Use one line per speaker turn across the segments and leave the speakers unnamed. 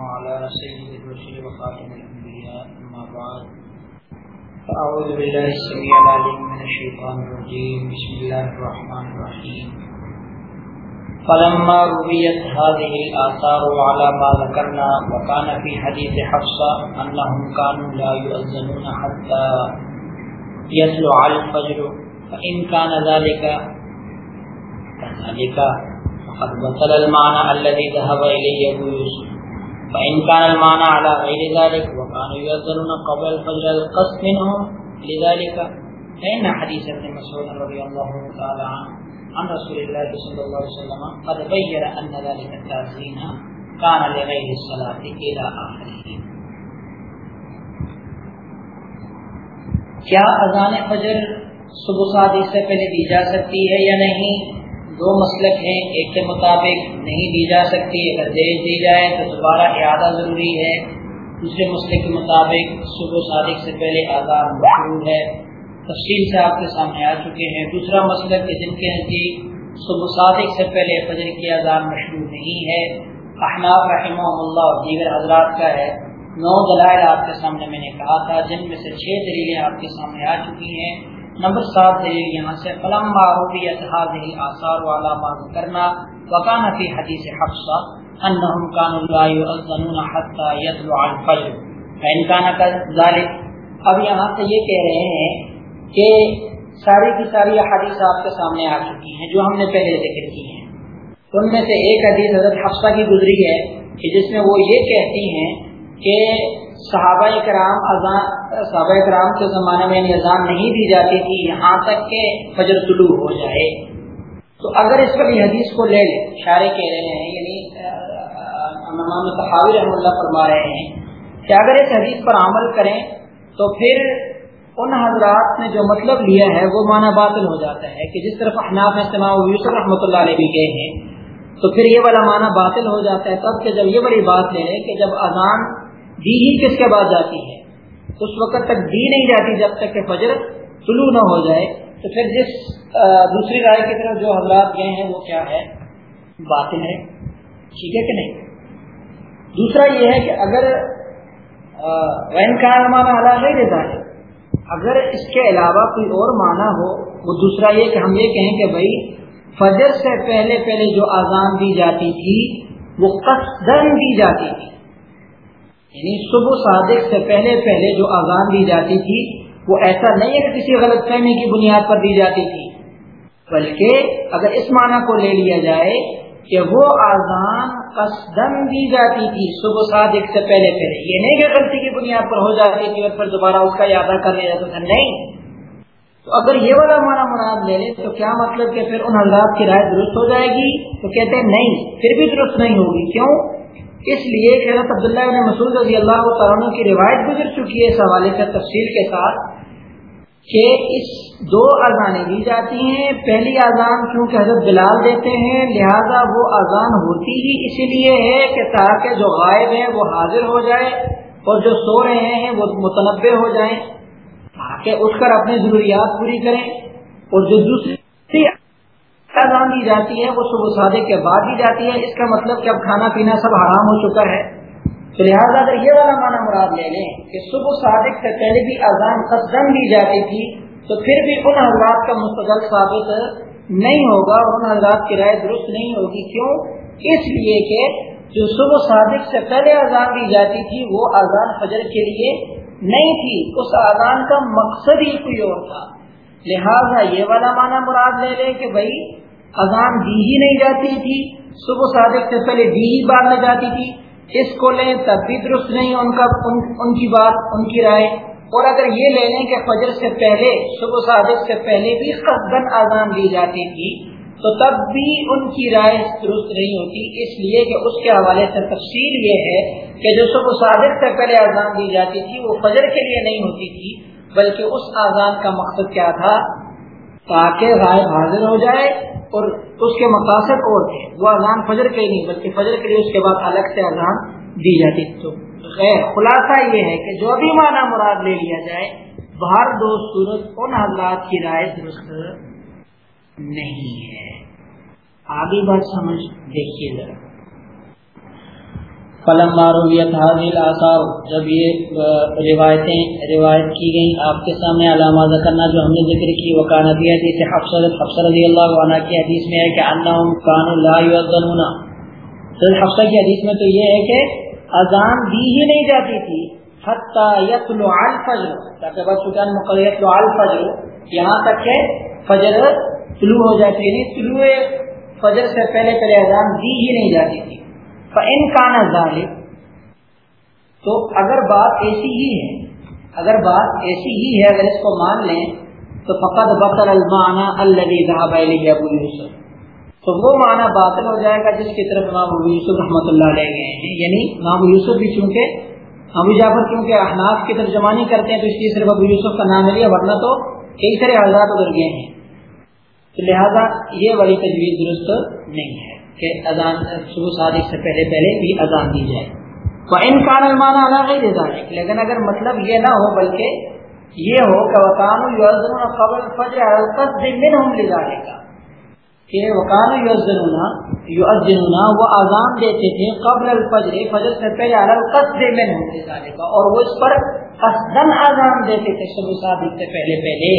على سيد الرسل وخاتم الأنبياء، أما بعد. فأعوذ بالله السميع العليم من الشيطان الرجيم. بسم الله الرحمن الرحيم. فلما رويت هذه الآثار على ما ذكرنا، وكان في حديث حفصة أنهم كانوا لا يؤذنون حتى يطلع الفجر. فإن كان ذلك كذلك، فقد بطل المعنى الذي ذهب إليه أبو يوسف فإن كان المعنى على غير ذلك وكانوا يؤذنون قبل الفجر القصد منهم لذلك فإن حديث ابن مسعود رضي الله تعالى عنه عن رسول الله صلى الله عليه وسلم قد بين أن ذلك التأذين كان لغير الصلاة إلى آخره. کیا اذان فجر صبح صادق سے پہلے دی جا سکتی ہے یا نہیں؟ دو مسلک ہیں، ایک کے مطابق نہیں دی جا سکتی، اگر دیر دی جائے تو دوبارہ اعادہ ضروری ہے۔ دوسرے مسئلے کے مطابق صبح صادق سے پہلے آزاد مشہور ہے۔ تفصیل سے آپ کے سامنے آ چکے ہیں۔ دوسرا مسئلہ کہ جن کے نزدیک صبح صادق سے پہلے فجر کی آزاد مشہور نہیں ہے۔ احناب رحمہ اللہ اور دیگر حضرات کا ہے۔ نو دلائل آپ کے سامنے میں نے کہا تھا، جن میں سے چھ دلیلیں آپ کے سامنے آ چکی ہیں۔ نمبر سات دلیل یہاں سے فلم معروفیت حاضری آثار والا معلوم کرنا، وکان فی حدیث حفصہ انہم کانوا لا یؤذنون حتى يطلع الفجر. فان كان ذلك اب یہاں سے یہ کہہ رہے ہیں کہ ساری کی ساری حدیث آپ کے سامنے آ چکی ہیں، جو ہم نے پہلے ذکر کی ہیں۔ ان میں سے ایک حدیث حضرت حفصہ کی گزری ہے، کہ جس میں وہ یہ کہتی ہیں کہ صحابہ کرام اذان صحابہ کرام کے زمانے میں یعنی اذان نہیں دی جاتی تھی، یہاں تک کہ فجر طلوع ہو جائے۔ تو اگر اس پر حدیث کو لے لیں، اشارے کہہ رہے ہیں یعنی امام صحابی رحم اللہ فرما رہے ہیں کہ اگر اس حدیث پر عمل کریں تو پھر ان حضرات نے جو مطلب لیا ہے، وہ معنی باطل ہو جاتا ہے کہ جس طرف احناف استعمال یوسف رحمۃ اللہ علیہ بھی گئے ہیں، تو پھر یہ والا معنی باطل ہو جاتا ہے تب کہ جب یہ بڑی بات لے لیں کہ جب اذان دی ہی کس کے بعد جاتی ہے؟ اس وقت تک دی نہیں جاتی جب تک کہ فجر طلوع نہ ہو جائے۔ تو پھر جس دوسری رائے کی طرف جو حضرات گئے ہیں، وہ کیا ہے؟ باطل ہے۔ ٹھیک ہے کہ نہیں؟ دوسرا یہ ہے کہ اگر وین کا مانا الگ نہیں دیتا ہے اگر اس کے علاوہ کوئی اور معنی ہو، وہ دوسرا یہ کہ ہم یہ کہیں کہ بھائی فجر سے پہلے پہلے جو اذان دی جاتی تھی، وہ قصدن دی جاتی تھی۔ یعنی صبح صادق سے پہلے پہلے جو اذان دی جاتی تھی، وہ ایسا نہیں ہے کہ کسی غلط فہمی کی بنیاد پر دی جاتی تھی۔ بلکہ اگر اس معنی کو لے لیا جائے کہ وہ اذان قصدن دی جاتی تھی صبح صادق سے پہلے پہلے، یہ نہیں کہ غلطی کی بنیاد پر ہو جاتی تھی اور پھر دوبارہ اس کا یادہ کر لیا جاتا تھا، نہیں۔ تو اگر یہ والا معنی مراد لے لیں تو کیا مطلب کہ پھر ان حضرات کی رائے درست ہو جائے گی؟ تو کہتے ہیں نہیں، پھر بھی درست نہیں ہوگی۔ کیوں؟ اس لیے کہ حضرت عبداللہ ابن مسعود رضی اللہ تعالیٰ کی روایت گزر چکی ہے اس حوالے سے تفصیل کے ساتھ کہ اس دو اذانیں دی جاتی ہیں۔ پہلی اذان کیونکہ حضرت بلال دیتے ہیں، لہذا وہ اذان ہوتی ہی اسی لیے ہے کہ تاکہ جو غائب ہیں وہ حاضر ہو جائے اور جو سو رہے ہیں وہ متنوع ہو جائیں۔ تاکہ اٹھ کر اپنی ضروریات پوری کریں اور جو دوسری اذان دی جاتی ہے، وہ صبح صادق کے بعد دی جاتی ہے۔ اس کا مطلب کہ اب کھانا پینا سب حرام ہو چکا ہے۔ تو لہٰذا اگر یہ والا معنی مراد لے لیں کہ صبح صادق سے پہلے بھی اذان قصدن دی جاتی تھی، تو پھر بھی ان حضرات کا مستقل ثابت نہیں ہوگا اور ان حضرات کی رائے درست نہیں ہوگی۔ کیوں؟ اس لیے کہ جو صبح صادق سے پہلے اذان دی جاتی تھی، وہ اذان فجر کے لیے نہیں تھی۔ اس اذان کا مقصد ہی کوئی اور تھا۔ لہٰذا یہ والا معنی مراد لے لیں کہ بھائی اذان دی ہی نہیں جاتی تھی۔ صبح صادق سے پہلے دی ہی بعد میں جاتی تھی۔ اس کو لیں تب بھی درست نہیں ان کا ان, ان کی بات ان کی رائے۔ اور اگر یہ لے لیں کہ فجر سے پہلے صبح صادق سے پہلے بھی قصدن اذان دی جاتی تھی تو تب بھی ان کی رائے درست نہیں ہوتی۔ اس لیے کہ اس کے حوالے سے تفصیل یہ ہے کہ جو صبح صادق سے پہلے اذان دی جاتی تھی وہ فجر کے لیے نہیں ہوتی تھی بلکہ اس اذان کا مقصد کیا تھا؟ تاکہ رائے حاضر ہو جائے۔ اور اس کے مقاصد اور تھے۔ وہ اذان فجر کے نہیں، بلکہ فجر کے لیے اس کے بعد الگ سے اذان دی جاتی۔ تو خیر، خلاصہ یہ ہے کہ جو بھی معنی مراد لے لیا جائے باہر دو صورت ان حضرات کی رائے درست نہیں ہے۔ آگے بات سمجھ، دیکھیے ذرا۔ فلم معرویت حاضل آثار جب یہ روایتیں روایت کی گئیں، آپ کے سامنے علامہ کرنا جو ہم نے ذکر کی وہ کانبی حدیث حفصر حفصر رضی اللہ عنہ کی حدیث میں ہے کہ انہم کان لا حفصہ کی حدیث میں تو یہ ہے کہ اذان دی ہی نہیں جاتی تھی، حتی یطلع الفجر۔ تاکہ بات چکان مقرر یطلع الفجر، یہاں تک کہ فجر طلوع ہو جاتی یعنی طلوع فجر سے پہلے پہلے اذان دی ہی نہیں جاتی تھی۔ ان کا ظالم تو اگر بات ایسی ہی ہے، اگر بات ایسی ہی ہے، اگر اس کو مان لیں، تو فقط بطل المانا ابو یوسف تو وہ معنی باطل ہو جائے گا، جس کی طرف امام ابو یوسف رحمۃ اللہ لے گئے ہیں۔ یعنی امام یوسف بھی چونکہ ابو جعفر کیونکہ احناف کی ترجمانی کرتے ہیں، تو اس لیے صرف ابو یوسف کا نام لیا، ورنہ تو کئی سارے حضرات ادھر گئے ہیں۔ تو لہذا یہ والی تجویز درست نہیں ہے۔ کہ اذان صبح صادق سے پہلے پہلے بھی اذان دی جائے۔ تو ان کان المانا الگ ہی ذالک لیکن اگر مطلب یہ نہ ہو، بلکہ یہ ہو کہ وکان یوزن قبل فجر القصد منهم لذالک کہ وکان یوزنون یؤذنون وہ اذان دیتے تھے قبل الفجر، فجر سے پہلے القصد منهم لذالک اور وہ اس پر قصدن اذان دیتے تھے صبح صادق سے پہلے پہلے۔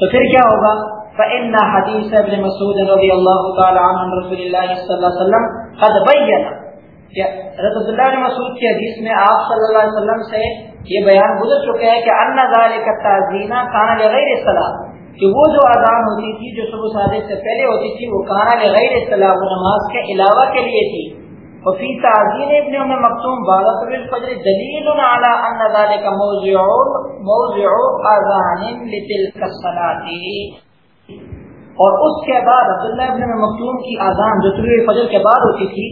تو پھر کیا ہوگا؟ فإن حديث ابن مسعود رضي الله تعالى عنه رسول الله صلى الله عليه وسلم قد بين. کہ رسول اللہ علیہ مسعود کی حدیث میں آپ صلی اللہ علیہ وسلم سے یہ بیان گزر چکے ہیں کہ ان ذالک التعزینہ کان لغیر الصلاۃ کہ وہ جو اذان ہوتی تھی، جو صبح صادق سے پہلے ہوتی تھی، وہ کان لغیر الصلاۃ وہ نماز کے علاوہ کے لیے تھی. وفي تعزین ابن ام مکتوم بعد الفجر دلیل علی ان ذالک موضع موضع اذان لتلك الصلاۃ اور اس کے بعد عبداللہ ابن مکتوم کی آزان جو طلوع فجر کے بعد ہوتی تھی،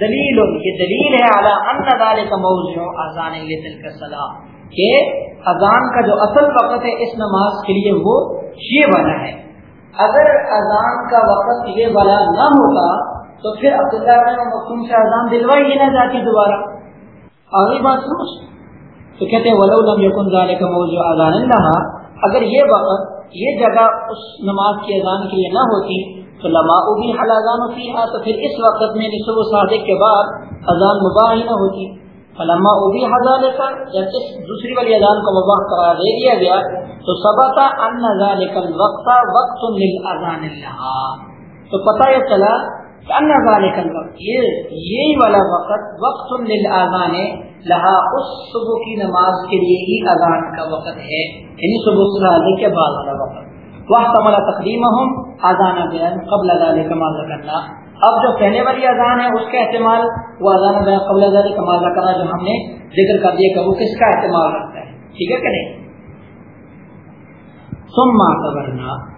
دلیل ہوگی یہ دلیل ہے اعلیٰ ان ذالک موضوع اذان السلام کہ اذان کا جو اصل وقت ہے اس نماز کے لیے وہ یہ والا ہے۔ اگر اذان کا وقت یہ والا نہ ہوتا، تو پھر عبداللہ ابن مکتوم سے اذان دلوائی ہی نہ جاتی دوبارہ۔ آگے بات سمجھ؟ تو کہتے ہیں، ولو لم یکن ذالک موضوع اذان اللہ اگر یہ وقت یہ جگہ اس نماز کی اذان کے لیے نہ ہوتی، تو لما بھی حل اذان ہوتی ہے تو پھر اس وقت میں نصب و صادق کے بعد اذان مباح ہی نہ ہوتی۔ علما ابھی حضال کر جب اس دوسری والی اذان کو مباح قرار دے دیا گیا، تو سبتا ان ذالک الوقت وقت للاذان اللہ تو پتہ یہ چلا کہ ذالک الوقت، یہ، یہی والا وقت وقت للاذان لہا اس صبح کی نماز کے لیے ہی اذان کا وقت ہے یعنی صبح سے کے بعد والا وقت۔ وہ تمہارا تقریم ہوں اذان بیان، قبل اذان کمال کرنا اب جو پہلے والی اذان ہے، اس کا احتمال، وہ اذان بیان قبل اذان کمال کرنا جو ہم نے ذکر کر دیا کہ وہ کس کا احتمال رکھتا ہے، ٹھیک ہے کہ نہیں؟ ثم قبرنا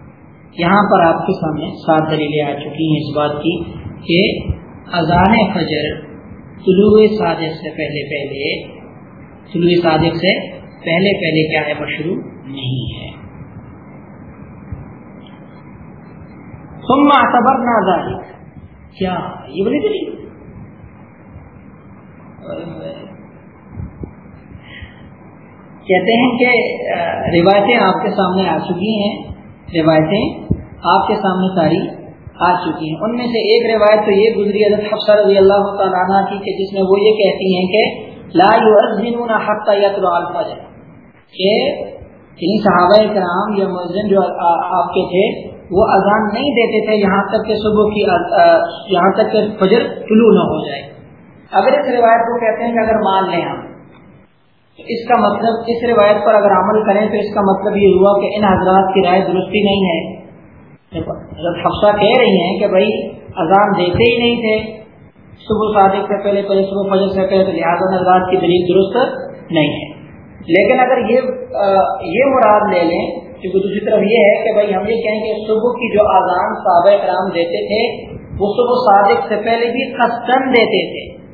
یہاں پر آپ کے سامنے سات دلیلیں آ چکی ہیں اس بات کی کہ اذان فجر طلوع صادق سے پہلے پہلے، طلوع صادق سے پہلے پہلے کیا ہے؟ مشروع نہیں ہے۔ ثم اعتبرنا ذلك۔ کیا؟ یہ بڑی دلیل کہتے ہیں کہ روایتیں آپ کے سامنے آ چکی ہیں۔ روایتیں آپ کے سامنے ساری آ چکی ہیں۔ ان میں سے ایک روایت تو یہ گزری حضرت حفصہ رضی اللہ تعالیٰ عنہ کی کہ جس میں وہ یہ کہتی ہیں کہ لا یؤذنون حتى يطلع الفجر۔ کہ ان صحابہ کرام یا مؤذن جو آپ کے تھے، وہ اذان نہیں دیتے تھے یہاں تک کہ صبح کی یہاں تک کہ فجر طلوع نہ ہو جائے۔ اگر اس روایت کو کہتے ہیں کہ اگر مان لیں ہم اس کا مطلب اس روایت پر اگر عمل کریں تو اس کا مطلب یہ ہوا کہ ان حضرات کی رائے درستی نہیں ہے۔ حضرت حفصہ کہہ رہی ہیں کہ بھائی اذان دیتے ہی نہیں تھے۔ صبح صادق سے پہلے پہلے صبح فجر سے پہلے تو لہٰذا نظرات کی دلیل درست نہیں ہے۔ لیکن اگر یہ یہ مراد لے لیں کیونکہ دوسری طرف یہ ہے کہ بھائی ہم یہ کہیں کہ صبح کی جو اذان صحابہ کرام دیتے تھے، وہ صبح صادق سے پہلے بھی قصدن دیتے تھے۔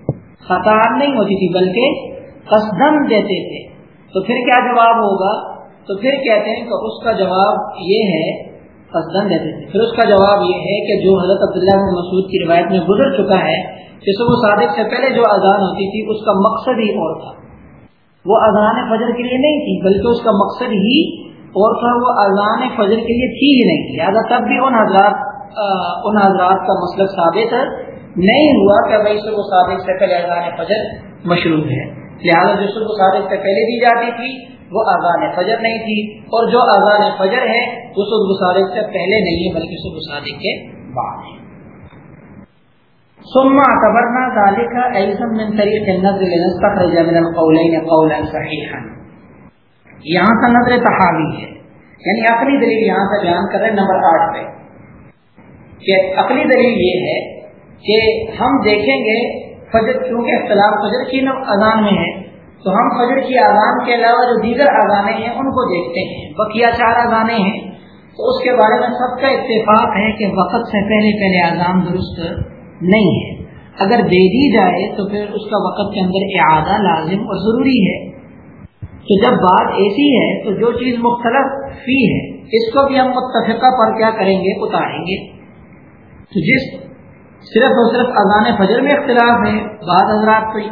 خطان نہیں ہوتی تھی، بلکہ قصدن دیتے تھے۔ تو پھر کیا جواب ہوگا؟ تو پھر کہتے ہیں کہ اس کا جواب یہ ہے قصدن دیتے تھے۔ پھر اس کا جواب یہ ہے کہ جو حضرت عبداللہ بن مسعود کی روایت میں گزر چکا ہے، کہ صبح صادق سے پہلے جو اذان ہوتی تھی، اس کا مقصد ہی اور تھا۔ وہ اذان فجر کے لیے نہیں تھی، بلکہ اس کا مقصد ہی اور تھا۔ وہ اذان فجر کے لیے تھی ہی نہیں۔ لہٰذا تب بھی ان حضرات ان حضرات کا مسلک ثابت نہیں ہوا کہ بھائی صبح صادق سے پہلے اذان فجر مشروع ہے۔ لہٰذا جو صبح صادق سے پہلے دی جاتی تھی، وہ اذان فجر نہیں تھی۔ اور جو اذان فجر ہے، وہ صبح صادق سے پہلے نہیں ہے، بلکہ صبح صادق کے بعد ہے۔ ثم اعتبرنا ذلك ايضا من طريق النظر لنستخرج من القولين قولا صحيحا۔ یہاں کا نظر تحاوی ہے۔ یعنی عقلی دلیل یہاں سے بیان کر رہے ہیں، نمبر آٹھ پہ۔ کہ عقلی دلیل یہ ہے کہ ہم دیکھیں گے فجر کیونکہ اختلاف فجر کی اذان میں ہے، تو ہم فجر کی اذان کے علاوہ جو دیگر اذانیں ہیں، ان کو دیکھتے ہیں۔ بقیہ چار اذانیں ہیں۔ تو اس کے بارے میں سب کا اتفاق ہے کہ وقت سے پہلے پہلے اذان درست نہیں ہے۔ اگر دے دی جائے تو پھر اس کا وقت کے اندر اعادہ لازم اور ضروری ہے۔ تو جب بات ایسی ہے، تو جو چیز مختلف فی ہے، اس کو بھی ہم متفقہ پر کیا کریں گے؟ اتاریں گے۔ تو جس صرف اور صرف اذان فجر میں اختلاف ہے، بعض حضرات کو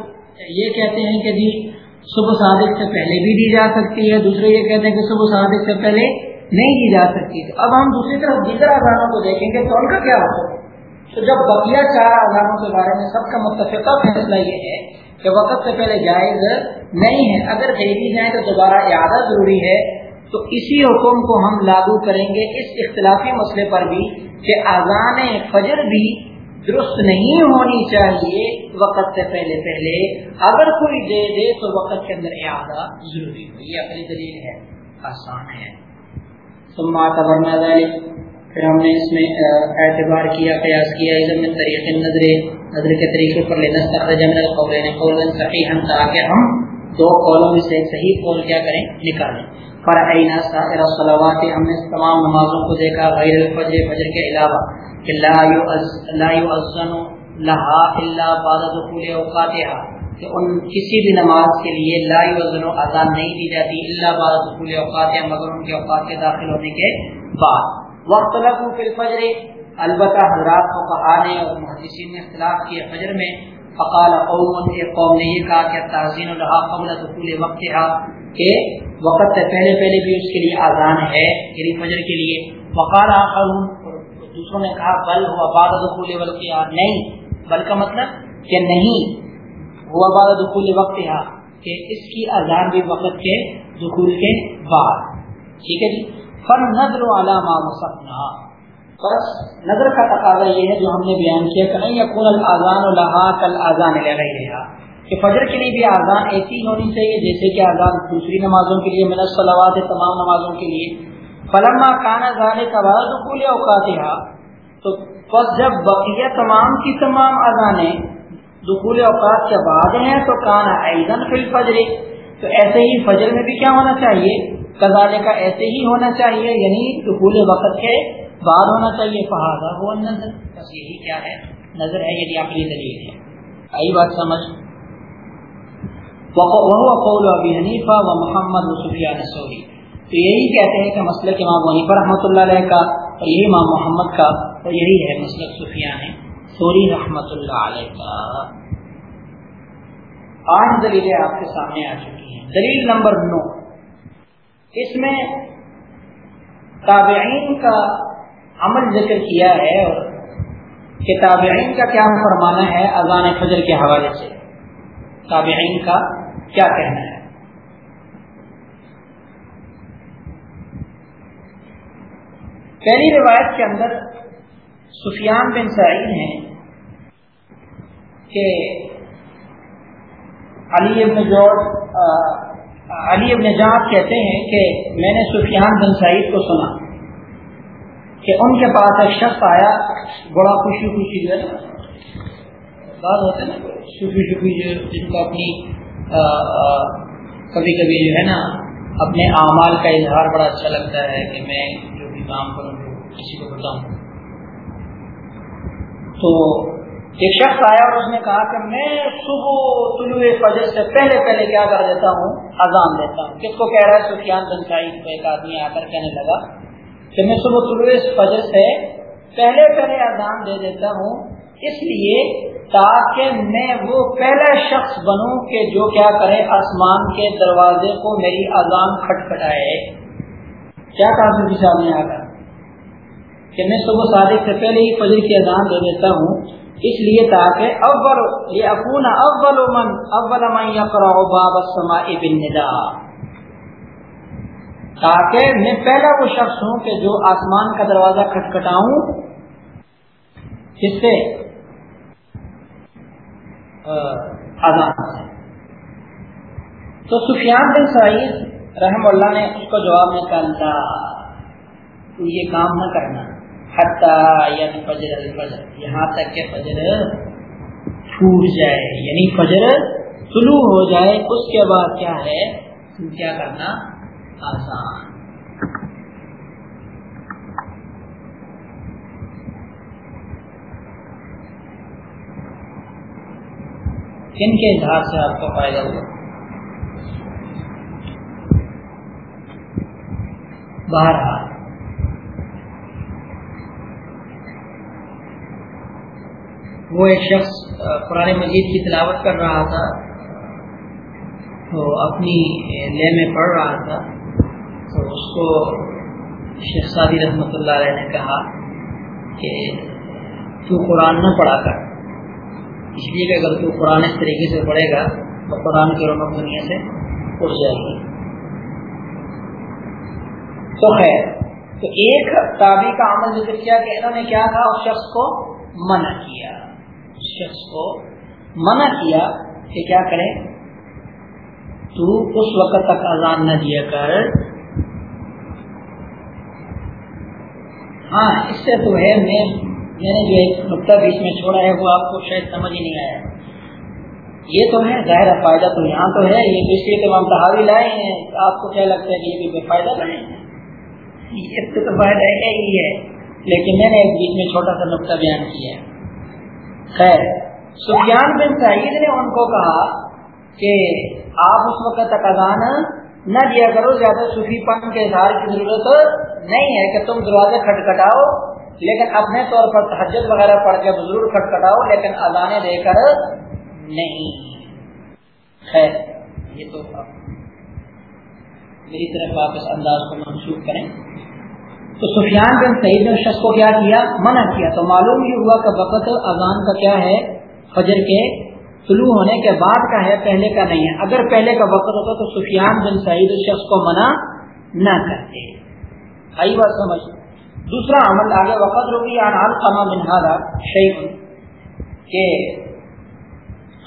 یہ کہتے ہیں کہ جی صبح صادق سے پہلے بھی دی جا سکتی ہے، دوسرے یہ کہتے ہیں کہ صبح صادق سے پہلے نہیں دی جا سکتی تو اب ہم دوسری طرف دیگر اذانوں کو دیکھیں گے تو ان کا کیا ہوتا تو جب بقیہ چار اذانوں کے بارے میں سب کا متفقہ فیصلہ یہ ہے کہ وقت سے پہلے جائز نہیں ہے، اگر دے دی جائے تو دوبارہ اعادہ ضروری ہے۔ تو اسی حکم کو ہم لاگو کریں گے اس اختلافی مسئلے پر بھی کہ اذان فجر بھی درست نہیں ہونی چاہیے وقت سے پہلے پہلے۔ اگر کوئی دے دے تو وقت کے اندر اعادہ ضروری ہو یہ اپنی دلیل ہے، آسان ہے۔ پھر ہم نے اس میں اعتبار کیا، قیاس کیا علم طریقے نظر نظر کے طریقے پر لینا صحیح ہم تاکہ ہم دو قولوں میں سے صحیح قول کیا کریں نکالیں پر عینا سائر الصلوات، ہم نے تمام نمازوں کو دیکھا، غیر الفجر، فجر کے علاوہ۔ کہ لا لها الا بعد دخول اوقاتها، کہ ان کسی بھی نماز کے لیے لا یؤذن اذان نہیں دی جاتی الا بعد دخول اوقاتها مگر ان کے اوقات کے داخل ہونے کے بعد۔ وقت لگو پھر فجر البتہ حضرات کو کہانے اور محدثین نے اختلاف کیے فجر میں، فقال قوم کے قوم نے یہ کہا کہ تعظیم الحا قبل دخول وقت کہ وقت سے پہلے پہلے بھی اس کے لیے آزان ہے یعنی فجر کے لیے۔ وقال آخرون دوسروں نے کہا، بل ہوا بعد دخول وقت نہیں، بل کا مطلب کہ نہیں ہوا بعد دخول وقت کہ اس کی آزان بھی وقت کے دخول کے بعد. ٹھیک ہے جی؟ فن نظر علامہ مسفنا بس نظر کا تقاضا یہ ہے جو ہم نے بیان کیا کہ نہیں یقون الازان الحا کل آزان لگا کہ فجر کے لیے بھی آزان ایسی ہونی چاہیے جیسے کہ آزان دوسری نمازوں کے لیے منت صلوات تمام نمازوں کے لیے. فلما کانا زانے کا بعد دخول اوقات بس جب بقیہ تمام کی تمام اذانیں دخول اوقات کے بعد ہیں، تو کانا ایزن فی الفجر، تو ایسے ہی فجر میں بھی کیا ہونا چاہیے؟ کزالے کا ایسے ہی ہونا چاہیے یعنی دخول وقت کے بعد ہونا چاہیے۔ فہذا وہ نظر بس یہی کیا ہے؟ نظر ہے یعنی اپنی دلیل ہے۔ آئی بات سمجھ۔ وہ قول ابی حنیفہ و محمد و سفیان تو یہی کہتے ہیں کہ مسلک امام ونیفہ رحمۃ اللہ علیہ کا اور یہی امام محمد کا اور یہی ہے مسلک سفیان سوری رحمۃ اللہ علیہ کا آٹھ دلیلیں آپ کے سامنے آ چکی ہیں۔ دلیل نمبر نو۔ اس میں تابعین کا عمل ذکر کیا ہے اور کہ تابعین کا کیا فرمانا ہے اذان فجر کے حوالے سے۔ تابعین کا کیا کہنا ہے؟ پہلی روایت کے اندر سفیان بن سعید ہیں کہ علی ابن جوڑ علی ابن جات کہتے ہیں کہ میں نے سفیان بن سعید کو سنا کہ ان کے پاس ایک شخص آیا، بڑا خوشی خوشی جو ہے بات ہوتے نا، خوشی خوشی جو جن کو اپنی کبھی کبھی جو ہے نا، اپنے اعمال کا اظہار بڑا اچھا لگتا ہے کہ میں جو کام کروں کسی کو بتاؤں تو ایک شخص آیا اور اس نے کہا کہ میں صبح طلوع فجر سے پہلے پہلے کیا کر دیتا ہوں؟ اذان دیتا ہوں۔ کس کو کہہ رہا ہے؟ سفیان بن سعید کو ایک آدمی آ کر کہنے لگا کہ میں صبح طلوع فجر سے پہلے پہلے اذان دے دیتا ہوں، اس لیے تاکہ میں وہ پہلا شخص بنوں کہ جو کیا کرے، آسمان کے دروازے کو میری اذان کھٹکھٹائے۔ کیا کہا صاحب نے آ کر کہ میں صبح صادق سے پہلے ہی فجر کی اذان دے دیتا ہوں، اس لیے تاکہ اول یہ اکون اول من اول من یقرا باب السماء بالندا تاکہ میں پہلا وہ شخص ہوں کہ جو آسمان کا دروازہ کھٹکھٹاؤں کس سے اذان۔ سے تو سفیان بن سعید رحم اللہ نے اس کو جواب میں کہا تو یہ کام نہ کرنا۔ یعنی فجر الفجر، یہاں تک کہ فجر چھوٹ جائے یعنی فجر طلوع ہو جائے، اس کے بعد کیا ہے؟ کیا کرنا؟ آسان۔ کن کے اظہار سے آپ کو فائدہ ہوا؟ بہرحال وہ ایک شخص قرآن مجید کی تلاوت کر رہا تھا، تو اپنی لے میں پڑھ رہا تھا، تو اس کو شیخ سعدی رحمۃ اللہ علیہ نے کہا کہ تو قرآن نہ پڑھا کر۔ اس لیے کہ اگر تو قرآن اس طریقے سے پڑھے گا تو قرآن کی رونق دنیا سے اٹھ جائے گی۔ تو خیر تو ایک تابی کا عمل ذکر کیا کہ انہوں نے کیا کہا؟ اس شخص کو منع کیا۔ اس شخص کو منع کیا کہ کیا کرے؟ تو اس وقت تک اذان نہ دیا کر۔ ہاں اس سے تو ہے، میں میں نے جو ایک نقطہ بیچ میں چھوڑا ہے، وہ آپ کو شاید سمجھ ہی نہیں آیا۔ یہ تو ہے، ظاہر فائدہ تو یہاں تو ہے، یہ اس لیے تو ہم تحاوی لائے ہیں، آپ کو کیا لگتا ہے کہ یہ بھی بے فائدہ بنے اس سے تو فائدہ ہے۔ ہی ہے لیکن میں نے ایک بیچ میں چھوٹا سا نقطہ بیان کیا ہے۔ خیر، سفیان بن سعید نے ان کو کہا کہ آپ اس وقت تک اذان نہ دیا کرو، زیادہ صوفی پن کے اظہار کی ضرورت نہیں ہے کہ تم دروازے کھٹکھٹاؤ۔ لیکن اپنے طور پر تحجد وغیرہ پڑھ کے بزرگ کھٹکھٹاؤ، لیکن اذانے دے کر نہیں۔ خیر، یہ تو میری طرف آپ اس انداز کو منسوخ کریں۔ تو سفیان بن سعید نے شخص کو کیا کیا؟ منع کیا۔ تو معلوم یہ ہوا کہ وقت اذان کا کیا ہے؟ فجر کے طلوع ہونے کے بعد کا ہے، پہلے کا نہیں ہے۔ اگر پہلے کا وقت ہوتا تو سفیان بن سعید اس شخص کو منع نہ کرتے۔ آئی بات سمجھ۔ دوسرا عمل آگے، وقت روکی علقامہ بن ہارا شیخ کہ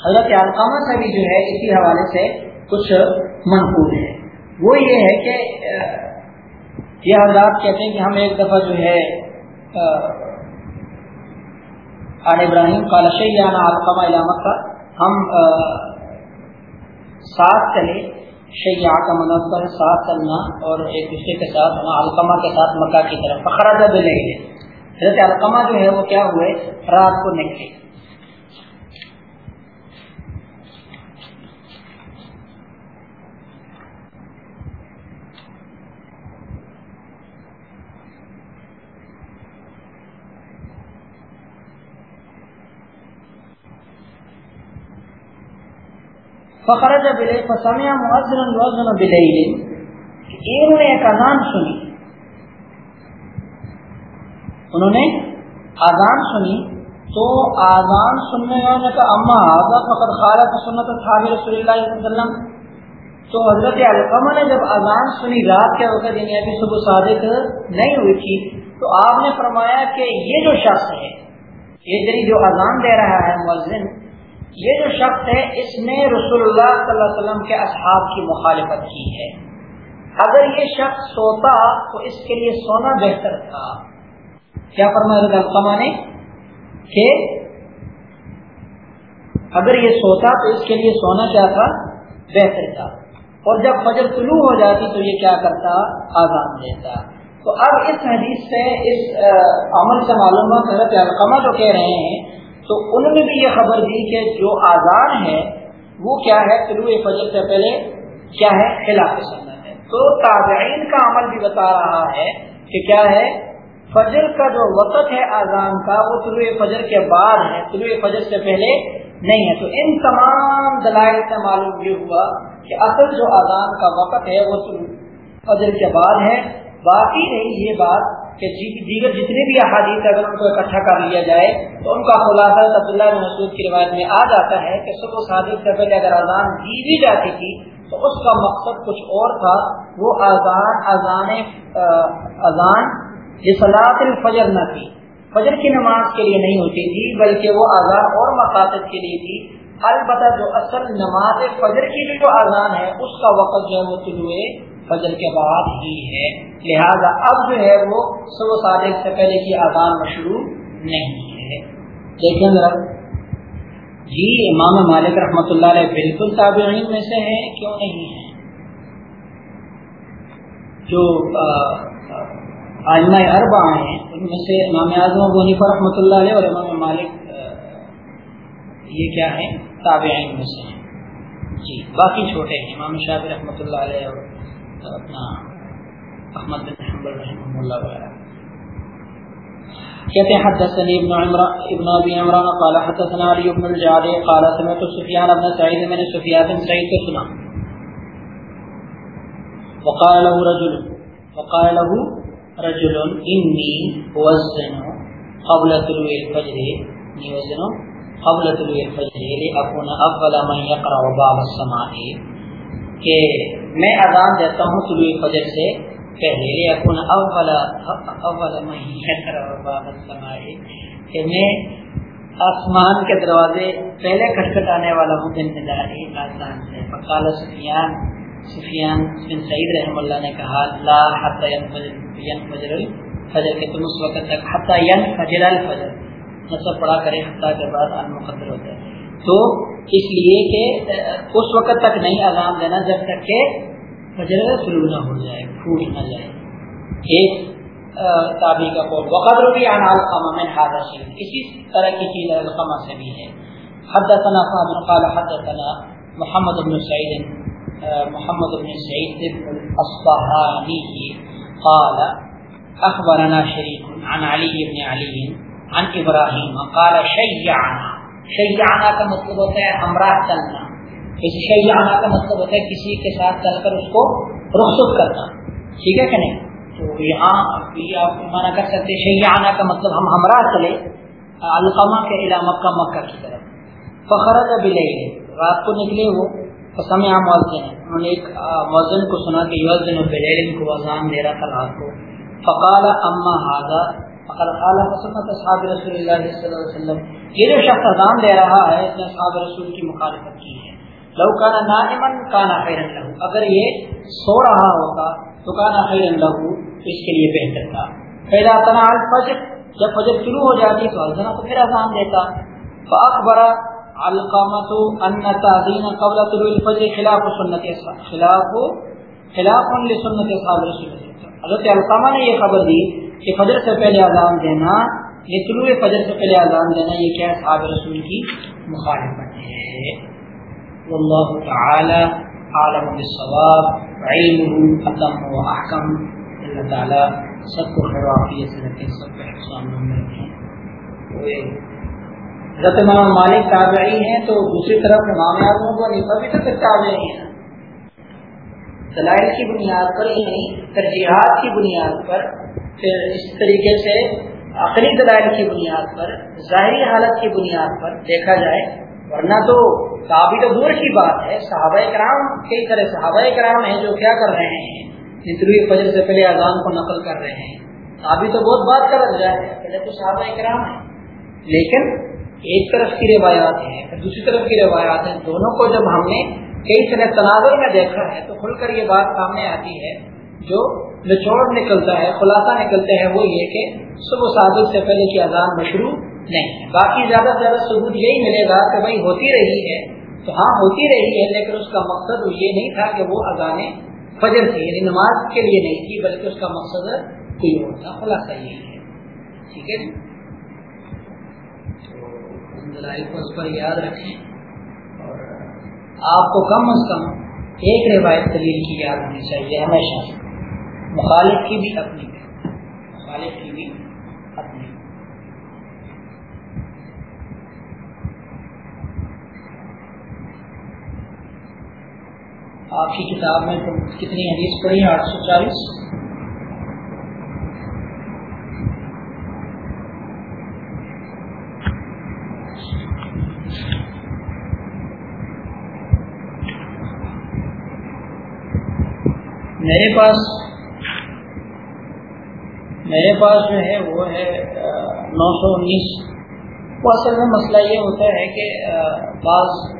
حضرت علقامہ سے بھی جو ہے اسی حوالے سے کچھ منقول ہے۔ وہ یہ ہے کہ یہ حضرات کہتے ہیں کہ ہم ایک دفعہ جو ہے آن ابراہیم کالشیانہ علقمہ علامت کا ہم ساتھ چلے، شیعہ کا منظر ہے ساتھ چلنا اور ایک دوسرے کے ساتھ علقمہ کے ساتھ مکہ کی طرف فخراجہ دے لیں گے حضرت علقمہ جو ہے وہ کیا ہوئے؟ رات کو نکلے۔ فخرج بلے فسامیا مؤذن الوزن بلیل انہوں نے ایک اذان سنی. انہوں نے اذان سنی، تو آزان سننے والے کا اما آزاد فقط خالد سنت صحابی رسول اللہ صلی اللہ علیہ وسلم. تو حضرت علقمہ نے جب اذان سنی رات کے وقت یعنی ابھی صبح صادق نہیں ہوئی تھی، تو آپ نے فرمایا کہ یہ جو شخص ہے، یہ جو اذان دے رہا ہے مؤذن یہ جو شخص ہے، اس نے رسول اللہ صلی اللہ علیہ وسلم کے اصحاب کی مخالفت کی ہے۔ اگر یہ شخص سوتا تو اس کے لیے سونا بہتر تھا۔ کیا فرمایا نے؟ کہ اگر یہ سوتا تو اس کے لیے سونا کیا تھا؟ بہتر تھا۔ اور جب فجر طلوع ہو جاتی تو یہ کیا کرتا؟ آزاد دیتا۔ تو اب اس حدیث سے، اس عمل سے معلومات حضرت علقمہ جو کہہ رہے ہیں تو انہوں نے بھی یہ خبر دی کہ جو آزان ہے وہ کیا ہے؟ طلوع فجر سے پہلے کیا ہے؟ خلاف سنت ہے۔ تو تابعین کا عمل بھی بتا رہا ہے کہ کیا ہے؟ فجر کا جو وقت ہے آزان کا، وہ طلوع فجر کے بعد ہے، طلوع فجر سے پہلے نہیں ہے۔ تو ان تمام دلائل سے معلوم یہ ہوا کہ اصل جو آزان کا وقت ہے، وہ فجر کے بعد ہے۔ باقی رہی یہ بات کہ جی- دیگر جتنے بھی احادیث اگر ان کو اکٹھا کر لیا جائے، تو ان کا خلاصہ عبداللہ بن مسعود کی روایت میں آ جاتا ہے کہ صبح صادق سے پہلے اگر اذان دی بھی جاتی تھی، تو اس کا مقصد کچھ اور تھا، وہ اذان اذان اذان یہ الفجر نہ تھی۔ فجر کی نماز کے لیے نہیں ہوتی تھی، بلکہ وہ اذان اور مقاصد کے لیے تھی۔ البتہ جو اصل نماز فجر کی جو اذان ہے، اس کا وقت جو ہے وہ طلوع فجر کے بعد ہی ہے۔ لہذا اب جو ہے وہ سو صادق سے پہلے کی اذان مشروع نہیں ہے۔ لیکن جی امام مالک رحمۃ اللہ علیہ بالکل تابعین میں سے ہیں، کیوں نہیں ہے جو عالمہ اربا ہیں، ان میں سے امام اعظم ابونی پر رحمۃ اللہ علیہ اور امام مالک یہ کیا ہے تابعین میں سے ہیں۔ جی باقی چھوٹے ہیں، امام شاہ رحمۃ اللہ علیہ اور اپنا ہاں۔ احمد بن حنبل رحمہ اللہ وغیرہ کہتے ہیں حدثني ابن عمران ابن ابي عمران قال حدثنا علي بن الجعد قال سمعت سفيان بن سعيد من سفيان بن سعيد سنا وقال له رجل وقال له رجل اني اوزن قبل طلوع الفجر اني اوزن قبل طلوع الفجر لاكون اول من يقرا باب السماء کہ میں اذان دیتا ہوں طلوع فجر سے پہلے اپنا اول اول کہ میں آسمان کے دروازے پہلے کھٹکھٹانے والا ہوں دن آسان سے۔ فقال سفیان سفیان بن سعید رحم اللہ نے کہا، لا حتی فجر الفجر، کہ تم اس وقت تک حتی ینفجر الفجر۔ مطلب پڑھا کرے حتی کے بعد المقدر ہوتا ہے۔ تو اس لیے کہ اس وقت تک نہیں اذان دینا، جب تک کہ فجر شروع نہ ہو جائے، پھوٹ نہ جائے۔ ایک تابی کا قول، وقدر بھی القمہ میں حادث اسی طرح کی چیز القمہ سے بھی ہے۔ حدثنا فاضل قال حدثنا محمد بن سعید محمد بن سعید بن الاصبهاني قال اخبرنا شريك عن علي بن علي عن ابراهيم، قال شيعنا شیانہ کا مطلب ہوتا ہے ہمراہ چلنا۔ شیانہ کا مطلب ہوتا ہے کسی کے ساتھ چل کر اس کو رخصت کرنا۔ ٹھیک ہے کہ نہیں؟ تو یہاں آپ مانا کر سکتے شیانہ کا مطلب ہم ہمراہ چلے۔ القامہ کے علاقہ کا مکہ کی طرف۔ فخرت ابھی لے رات کو نکلے وہ۔ سمے عام مؤذن، انہوں نے ایک مؤذن کو سنا کہ یوزن بلیل کو اذان دے رہا تھا رات کو۔ فقال اما حاضر فقال قال فسنت اصحاب رسول اللہ صلی اللہ علیہ وسلم۔ یہ جو شخص اذان دے رہا ہے، اس نے صحابہ رسول کی مخالفت کی ہے۔ لو کانا نائمن کانا خیر لہو اگر یہ سو رہا ہوتا، تو کانا خیر لہو اس کے لیے بہتر تھا۔ پیدا تنا الفجر، جب فجر شروع ہو جاتی، تو الزنا تو پھر اذان دیتا۔ فاخبر القامت ان تعدین قبل طلوع الفجر خلاف سنت خلاف خلاف لسنت اصحاب رسول اللہ حضرت القامہ نے یہ خبر دی کہ فجر سے پہلے اذان دینا، یہ طلوع فجر سے پہلے اذان دینا، یہ کیا صحاب رسول کی مخالفت ہے۔ واللہ تعالی عالم بالصواب، علمه ختم و احکم۔ اللہ تعالی سب کو خیر وافیت سے رکھے، سب کو احسان میں رکھے۔ حضرت امام مالک تابعی ہیں تو دوسری طرف امام اعظم کو نہیں بھی تو تابعی ہیں۔ دلائل کی بنیاد پر ہی نہیں ترجیحات کی بنیاد پر، پھر اس طریقے سے عقلی دلائل کی بنیاد پر، ظاہری حالت کی بنیاد پر دیکھا جائے، ورنہ تو کافی تو دور کی بات ہے۔ صحابہ کرام کئی طرح صحابہ کرام ہیں جو کیا کر رہے ہیں نتروی فجر سے پہلے اذان کو نقل کر رہے ہیں۔ کافی تو بہت بات کر رہا ہے، پہلے تو صحابہ کرام ہیں۔ لیکن ایک طرف کی روایات ہیں دوسری طرف کی روایات ہیں۔ دونوں کو جب ہم نے کئی طرح تناظر میں دیکھا ہے تو کھل کر یہ بات سامنے آتی ہے۔ جو نچوڑ نکلتا ہے، خلاصہ نکلتے ہیں وہ یہ کہ صبح صادق سے پہلے کی اذان مشروع نہیں ہے۔ باقی زیادہ سے زیادہ ثبوت یہی ملے گا کہ بھائی ہوتی رہی ہے۔ تو ہاں ہوتی رہی ہے، لیکن اس کا مقصد یہ نہیں تھا کہ وہ اذانیں فجر تھی یعنی نماز کے لیے نہیں تھی، بلکہ اس کا مقصد کوئی اور تھا۔ خلاصہ یہی ہے۔ ٹھیک ہے جی؟ تو اس پر یاد رکھیں۔ آپ کو کم از کم ایک روایت دلیل کی یاد ہونی چاہیے ہمیشہ مخالف کی بھی اپنی مخالف کی بھی اپنی۔ آپ کی کتاب میں کتنی حدیث پڑھی ہے؟ آٹھ سو چالیس۔ میرے پاس میرے پاس جو ہے وہ ہے نو سو انیس۔ وہ اصل میں مسئلہ یہ ہوتا ہے کہ بعض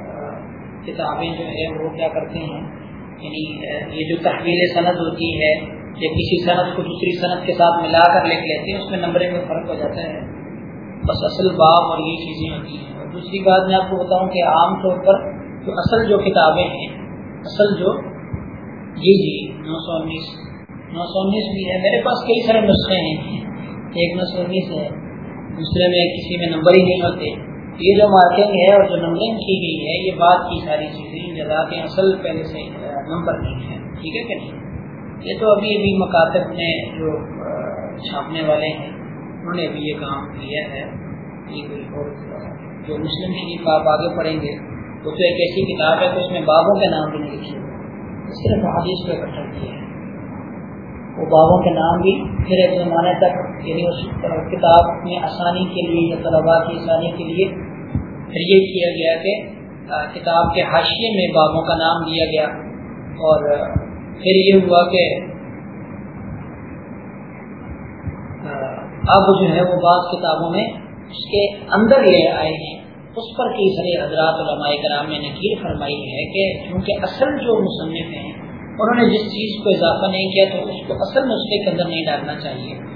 کتابیں جو ہے وہ کیا کرتے ہیں؟ یعنی یہ جو تحویل صنعت ہوتی ہے، یا کسی صنعت کو دوسری صنعت کے ساتھ ملا کر لکھ لیتے ہیں، اس میں نمبرنگ میں فرق ہو جاتا ہے۔ بس اصل باب اور یہ چیزیں ہوتی ہیں۔ اور دوسری بات میں آپ کو بتاؤں کہ عام طور پر جو اصل جو کتابیں ہیں، اصل جو جی جی نو سو انیس، نو سو انیس بھی ہے۔ میرے پاس کئی سارے نسخے ہیں۔ ایک نو سو انیس ہے، دوسرے میں کسی میں نمبر ہی نہیں ہوتے۔ یہ جو مارکنگ ہے اور جو نمبرنگ کی گئی ہے، یہ بات کی ساری چیزیں جزاک اصل پہلے سے نمبر نہیں ہے۔ ٹھیک ہے کہ نہیں؟ یہ تو ابھی ابھی مکاتب میں جو چھاپنے والے ہیں، انہوں نے ابھی یہ کام کیا ہے۔ اور جو مسلم شریف آپ آگے پڑھیں گے، وہ تو ایک ایسی کتاب ہے کہ اس میں بابوں کے نام بھی نہیں لکھے صرف حادث پہ اکٹھا کیا ہے۔ وہ بابوں کے نام بھی پھر ایک زمانے تک یعنی اس کتاب میں آسانی کے لیے یا طلباء کی آسانی کے لیے پھر یہ کیا گیا کہ کتاب کے حاشیے میں بابوں کا نام دیا گیا۔ اور پھر یہ ہوا کہ اب جو ہے وہ بعض کتابوں میں اس کے اندر لے آئے ہیں اس پر کئی سارے حضرات علماء کرام نے نکیر فرمائی ہے کہ چونکہ اصل جو مصنف ہیں، انہوں نے جس چیز کو اضافہ نہیں کیا تو اس کو اصل نسخے کے اندر نہیں ڈالنا چاہیے۔